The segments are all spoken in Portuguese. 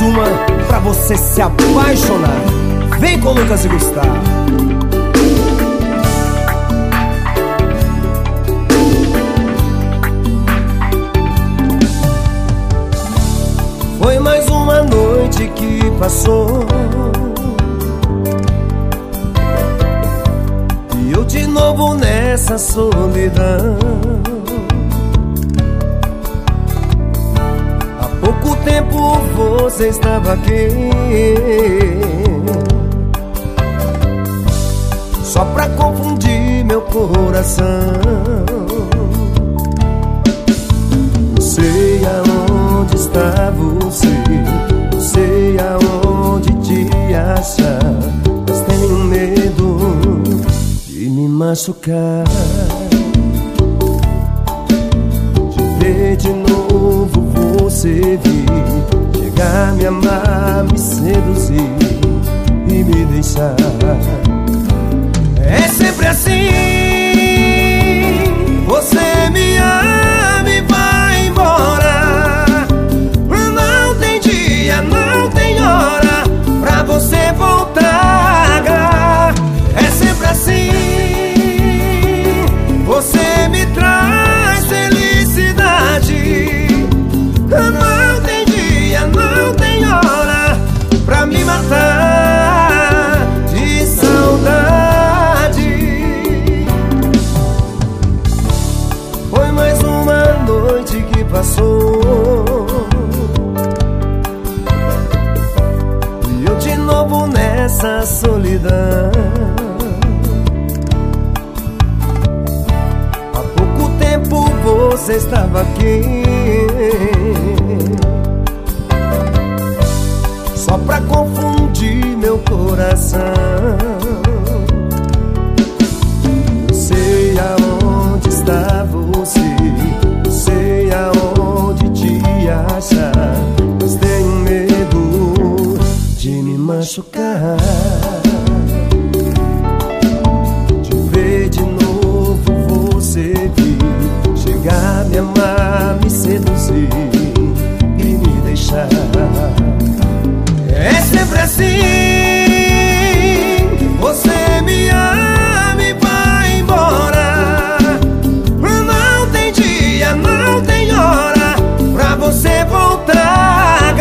uma pra você se apaixonar. Vem com Lucas e Gustavo. Foi mais uma noite que passou. E eu de novo nessa solidão. Você estava aqui. Só pra confundir meu coração. Sei aonde está você, sei aonde te achar, mas tenho medo de me machucar. De ver de novo você vir, me amar, me seduzir e me deixar. É sempre assim. Passou. E eu de novo nessa solidão. Há pouco tempo você estava aqui. Me seduzir e me deixar. É sempre assim. Você me ama e vai embora. Não tem dia, não tem hora pra você voltar.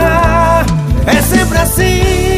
É sempre assim.